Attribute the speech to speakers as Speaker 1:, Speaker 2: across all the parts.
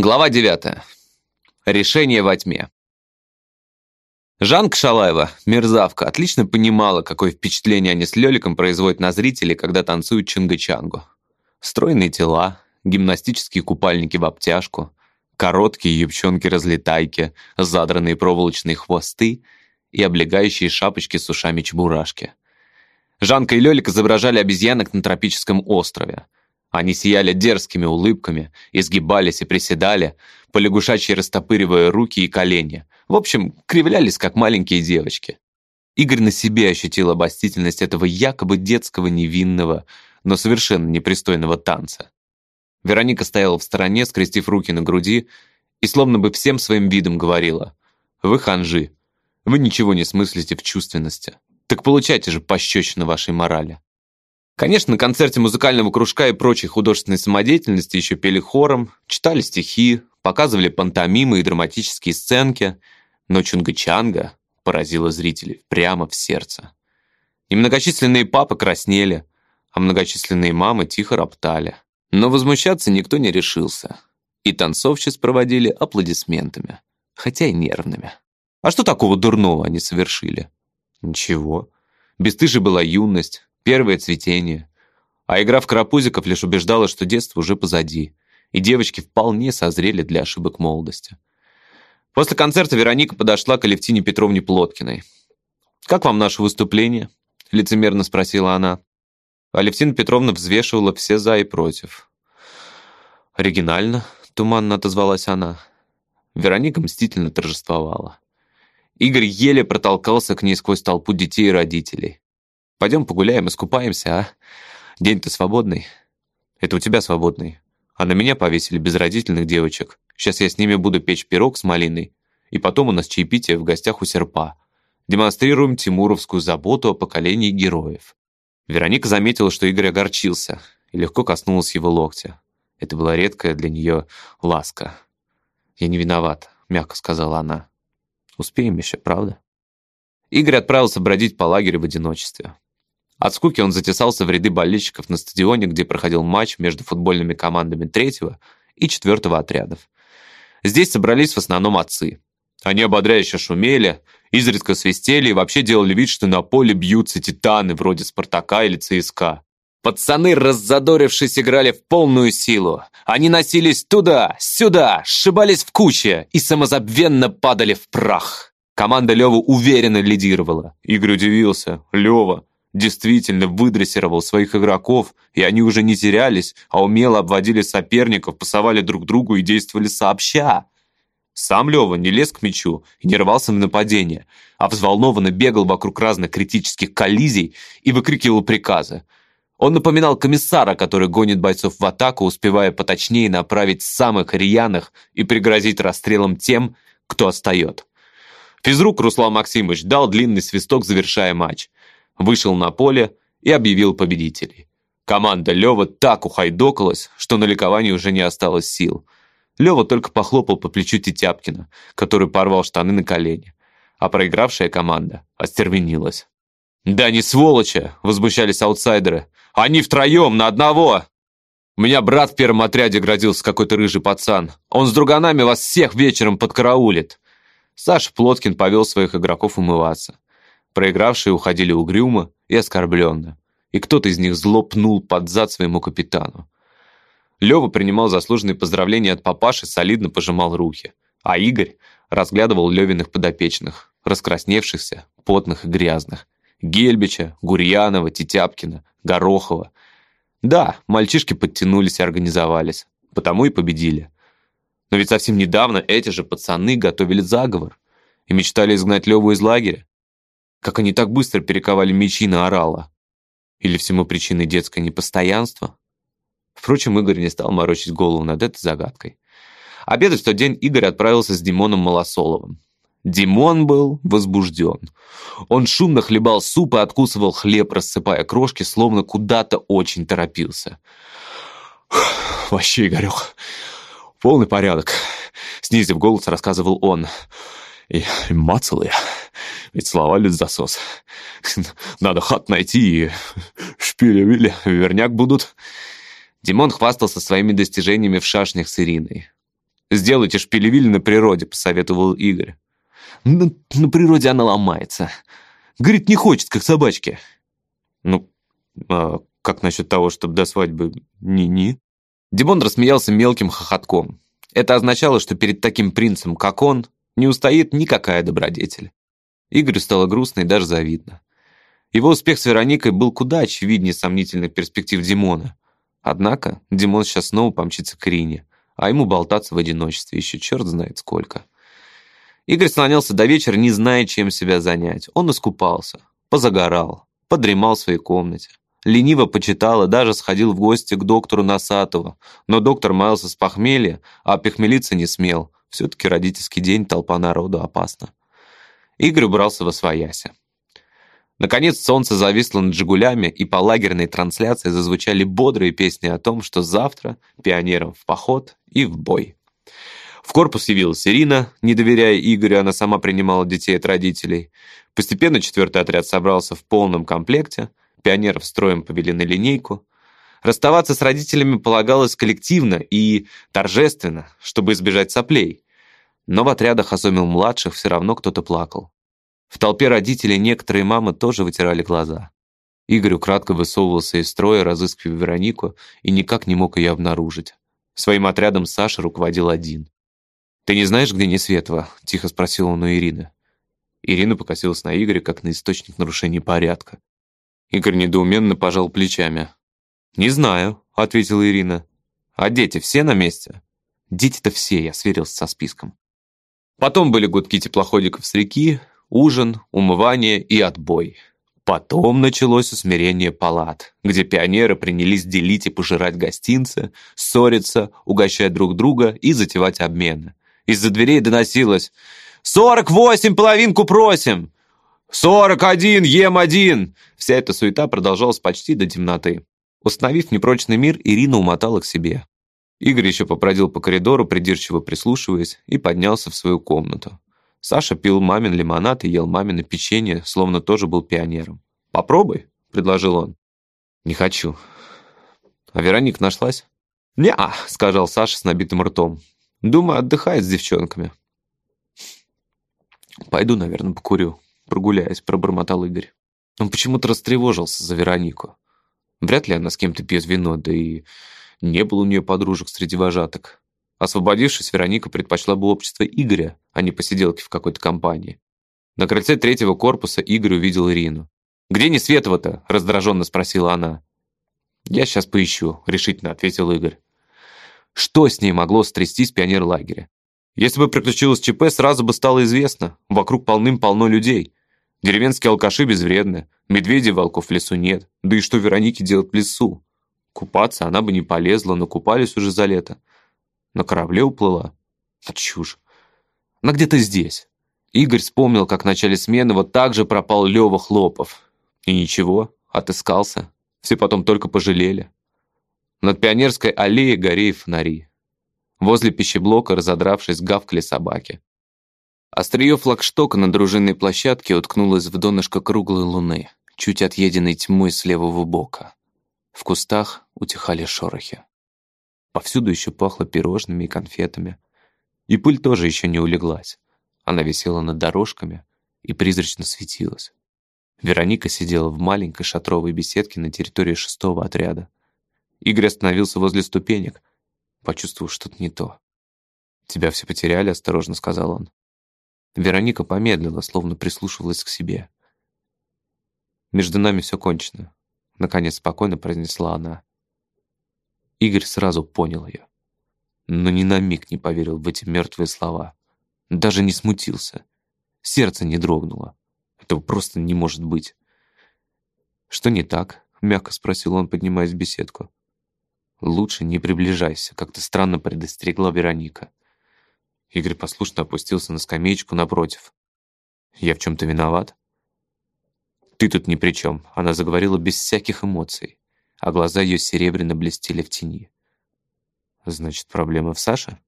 Speaker 1: Глава 9. Решение во тьме. Жанка Шалаева, мерзавка, отлично понимала, какое впечатление они с Лёликом производят на зрителей, когда танцуют чинга-чангу. Стройные тела, гимнастические купальники в обтяжку, короткие юбчонки-разлетайки, задранные проволочные хвосты и облегающие шапочки с ушами-чебурашки. Жанка и Лёлик изображали обезьянок на тропическом острове – они сияли дерзкими улыбками, изгибались и приседали, полягушачьи растопыривая руки и колени. В общем, кривлялись, как маленькие девочки. Игорь на себе ощутил обостительность этого якобы детского невинного, но совершенно непристойного танца. Вероника стояла в стороне, скрестив руки на груди, и словно бы всем своим видом говорила «Вы ханжи, вы ничего не смыслите в чувственности, так получайте же пощечину вашей морали». Конечно, на концерте музыкального кружка и прочей художественной самодеятельности еще пели хором, читали стихи, показывали пантомимы и драматические сценки, но Чунга-Чанга поразила зрителей прямо в сердце. Немногочисленные папы краснели, а многочисленные мамы тихо роптали. Но возмущаться никто не решился, и танцовщиц проводили аплодисментами, хотя и нервными. А что такого дурного они совершили? Ничего. Бестыжей была юность, Первое цветение. А игра в карапузиков лишь убеждала, что детство уже позади, и девочки вполне созрели для ошибок молодости. После концерта Вероника подошла к Алевтине Петровне Плоткиной. «Как вам наше выступление?» — лицемерно спросила она. Алевтина Петровна взвешивала все «за» и «против». «Оригинально», — туманно отозвалась она. Вероника мстительно торжествовала. Игорь еле протолкался к ней сквозь толпу детей и родителей. Пойдем погуляем, искупаемся, а? День-то свободный. Это у тебя свободный. А на меня повесили безродительных девочек. Сейчас я с ними буду печь пирог с малиной. И потом у нас чаепитие в гостях у серпа. Демонстрируем тимуровскую заботу о поколении героев. Вероника заметила, что Игорь огорчился, и легко коснулась его локтя. Это была редкая для нее ласка. «Я не виноват», — мягко сказала она. «Успеем еще, правда?» Игорь отправился бродить по лагерю в одиночестве. От скуки он затесался в ряды болельщиков на стадионе, где проходил матч между футбольными командами третьего и четвертого отрядов. Здесь собрались в основном отцы. Они ободряюще шумели, изредка свистели и вообще делали вид, что на поле бьются титаны вроде «Спартака» или «ЦСКА». Пацаны, раззадорившись, играли в полную силу. Они носились туда, сюда, сшибались в куче и самозабвенно падали в прах. Команда Лёва уверенно лидировала. Игорь удивился. Лёва, действительно выдрессировал своих игроков, и они уже не терялись, а умело обводили соперников, пасовали друг другу и действовали сообща. Сам Лёва не лез к мячу и не рвался на нападение, а взволнованно бегал вокруг разных критических коллизий и выкрикивал приказы. Он напоминал комиссара, который гонит бойцов в атаку, успевая поточнее направить самых рьяных и пригрозить расстрелом тем, кто отстает. Физрук Руслан Максимович дал длинный свисток, завершая матч вышел на поле и объявил победителей. Команда Лёва так ухайдокалась, что на ликование уже не осталось сил. Лёва только похлопал по плечу Тетяпкина, который порвал штаны на колени, а проигравшая команда остервенилась. «Да не сволочи!» — возмущались аутсайдеры. «Они втроем, на одного!» «У меня брат в первом отряде грозился какой-то рыжий пацан. Он с друганами вас всех вечером подкараулит!» Саша Плоткин повел своих игроков умываться. Проигравшие уходили угрюмо и оскорбленно, и кто-то из них зло пнул под зад своему капитану. Лёва принимал заслуженные поздравления от папаши, солидно пожимал руки, а Игорь разглядывал Лёвиных подопечных, раскрасневшихся, потных и грязных. Гельбича, Гурьянова, Тетяпкина, Горохова. Да, мальчишки подтянулись и организовались, потому и победили. Но ведь совсем недавно эти же пацаны готовили заговор и мечтали изгнать Леву из лагеря. Как они так быстро перековали мечи на орала? Или всему причиной детское непостоянство? Впрочем, Игорь не стал морочить голову над этой загадкой. Обедать в тот день Игорь отправился с Димоном Малосоловым. Димон был возбужден. Он шумно хлебал суп и откусывал хлеб, рассыпая крошки, словно куда-то очень торопился. «Вообще, Игорек, полный порядок», — снизив голос, рассказывал он. «И, мацал я». Ведь слова засос. Надо хат найти и шпили-вили, верняк будут. Димон хвастался своими достижениями в шашнях с Ириной. «Сделайте шпилевиль на природе», — посоветовал Игорь. «На, на природе она ломается. Говорит, не хочет, как собачки». «Ну, а как насчет того, чтобы до свадьбы ни-ни?» Димон рассмеялся мелким хохотком. Это означало, что перед таким принцем, как он, не устоит никакая добродетель. Игорю стало грустно и даже завидно. Его успех с Вероникой был куда очевиднее сомнительных перспектив Димона. Однако Димон сейчас снова помчится к Рине, а ему болтаться в одиночестве еще черт знает сколько. Игорь слонялся до вечера, не зная, чем себя занять. Он искупался, позагорал, подремал в своей комнате. Лениво почитал и даже сходил в гости к доктору Носатову. Но доктор маялся с похмелья, а похмелиться не смел. Все-таки родительский день, толпа народу опасно. Игорь убрался во свояси. Наконец солнце зависло над «Жигулями», и по лагерной трансляции зазвучали бодрые песни о том, что завтра пионерам в поход и в бой. В корпус явилась Ирина, не доверяя Игорю, она сама принимала детей от родителей. Постепенно четвертый отряд собрался в полном комплекте, пионеров строем повели на линейку. Расставаться с родителями полагалось коллективно и торжественно, чтобы избежать соплей. Но в отрядах, особенно младших, все равно кто-то плакал. В толпе родителей некоторые мамы тоже вытирали глаза. Игорь украдко высовывался из строя, разыскивая Веронику, и никак не мог ее обнаружить. Своим отрядом Саша руководил один. «Ты не знаешь, где Несветова?» — тихо спросил он у Ирины. Ирина покосилась на Игоря, как на источник нарушения порядка. Игорь недоуменно пожал плечами. «Не знаю», — ответила Ирина. «А дети все на месте?» «Дети-то все», — я сверился со списком. Потом были гудки теплоходиков с реки, ужин, умывание и отбой. Потом началось усмирение палат, где пионеры принялись делить и пожирать гостинцы, ссориться, угощать друг друга и затевать обмены. Из-за дверей доносилось «Сорок восемь половинку просим!» «Сорок один, ем один!» Вся эта суета продолжалась почти до темноты. Установив непрочный мир, Ирина умотала к себе. Игорь еще побродил по коридору, придирчиво прислушиваясь, и поднялся в свою комнату. Саша пил мамин лимонад и ел мамино печенье, словно тоже был пионером. «Попробуй», — предложил он. «Не хочу». «А Вероника нашлась?» «Не-а», — сказал Саша с набитым ртом. «Думаю, отдыхает с девчонками». «Пойду, наверное, покурю, прогуляюсь», — пробормотал Игорь. Он почему-то растревожился за Веронику. Вряд ли она с кем-то пьет вино, да и не было у нее подружек среди вожаток. Освободившись, Вероника предпочла бы общество Игоря, а не посиделки в какой-то компании. На крыльце третьего корпуса Игорь увидел Ирину. «Где не Светова-то?» – раздраженно спросила она. «Я сейчас поищу», – решительно ответил Игорь. Что с ней могло стрястись в пионерлагере? Если бы приключилось ЧП, сразу бы стало известно. Вокруг полным-полно людей. Деревенские алкаши безвредны. Медведей, волков в лесу нет. Да и что Веронике делать в лесу? Купаться она бы не полезла, но купались уже за лето. На корабле уплыла? А чушь. Она где-то здесь. Игорь вспомнил, как в начале смены вот так же пропал Лёва Хлопов. И ничего, отыскался. Все потом только пожалели. Над Пионерской аллеей горели фонари. Возле пищеблока, разодравшись, гавкали собаки. Остриё флагштока на дружинной площадке уткнулось в донышко круглой луны, чуть отъеденной тьмой с левого бока. В кустах утихали шорохи. Повсюду еще пахло пирожными и конфетами. И пыль тоже еще не улеглась. Она висела над дорожками и призрачно светилась. Вероника сидела в маленькой шатровой беседке на территории шестого отряда. Игорь остановился возле ступенек, почувствовав что-то не то. «Тебя все потеряли», — осторожно сказал он. Вероника помедлила, словно прислушивалась к себе. «Между нами все кончено», — наконец спокойно произнесла она. Игорь сразу понял ее. Но ни на миг не поверил в эти мертвые слова. Даже не смутился. Сердце не дрогнуло. Этого просто не может быть. «Что не так?» — мягко спросил он, поднимаясь в беседку. «Лучше не приближайся», — как-то странно предостерегла Вероника. Игорь послушно опустился на скамеечку напротив. «Я в чем-то виноват?» «Ты тут ни при чем», — она заговорила без всяких эмоций а глаза ее серебряно блестели в тени. Значит, проблема в Саше?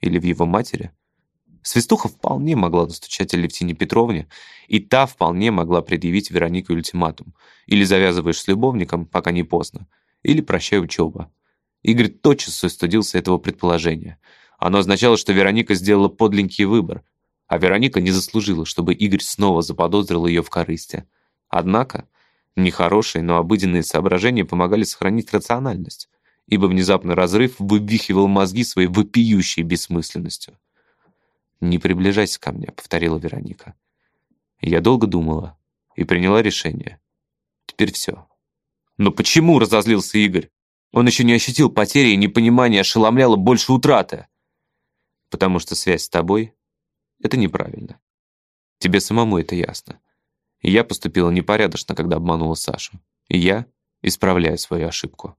Speaker 1: Или в его матери? Свистуха вполне могла настучать Алевтине Петровне, и та вполне могла предъявить Веронике ультиматум. Или завязываешь с любовником, пока не поздно, или прощай учеба. Игорь тотчас устудился этого предположения. Оно означало, что Вероника сделала подленький выбор, а Вероника не заслужила, чтобы Игорь снова заподозрил ее в корысти. Однако, нехорошие, но обыденные соображения помогали сохранить рациональность, ибо внезапный разрыв вывихивал мозги своей вопиющей бессмысленностью. «Не приближайся ко мне», — повторила Вероника. Я долго думала и приняла решение. Теперь все. «Но почему?» — разозлился Игорь. Он еще не ощутил потери, и непонимание ошеломляло больше утраты. «Потому что связь с тобой — это неправильно. Тебе самому это ясно. И я поступила непорядочно, когда обманула Сашу. И я исправляю свою ошибку».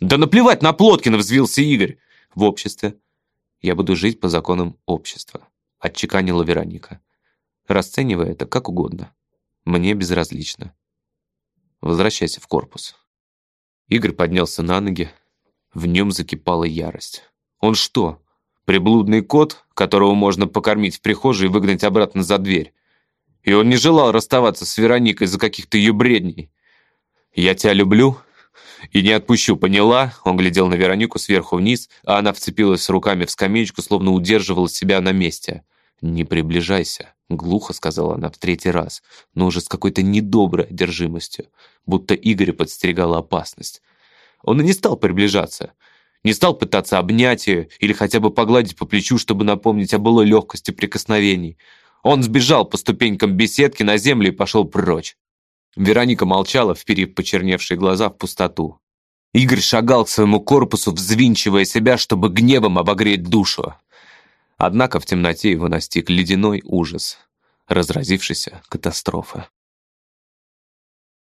Speaker 1: «Да наплевать на Плоткина!» — взвился Игорь. «В обществе я буду жить по законам общества», — отчеканила Вероника. «Расценивай это как угодно. Мне безразлично. Возвращайся в корпус». Игорь поднялся на ноги. В нем закипала ярость. Он что, приблудный кот, которого можно покормить в прихожей и выгнать обратно за дверь? И он не желал расставаться с Вероникой за каких-то ее бредней. «Я тебя люблю и не отпущу, поняла?» Он глядел на Веронику сверху вниз, а она вцепилась руками в скамеечку, словно удерживала себя на месте. «Не приближайся», — глухо сказала она в третий раз, но уже с какой-то недоброй одержимостью, будто Игоря подстерегала опасность. Он и не стал приближаться, не стал пытаться обнять ее или хотя бы погладить по плечу, чтобы напомнить о былой легкости прикосновений. Он сбежал по ступенькам беседки на землю и пошел прочь. Вероника молчала, вперив почерневшие глаза в пустоту. Игорь шагал к своему корпусу, взвинчивая себя, чтобы гневом обогреть душу. Однако в темноте его настиг ледяной ужас разразившейся катастрофы.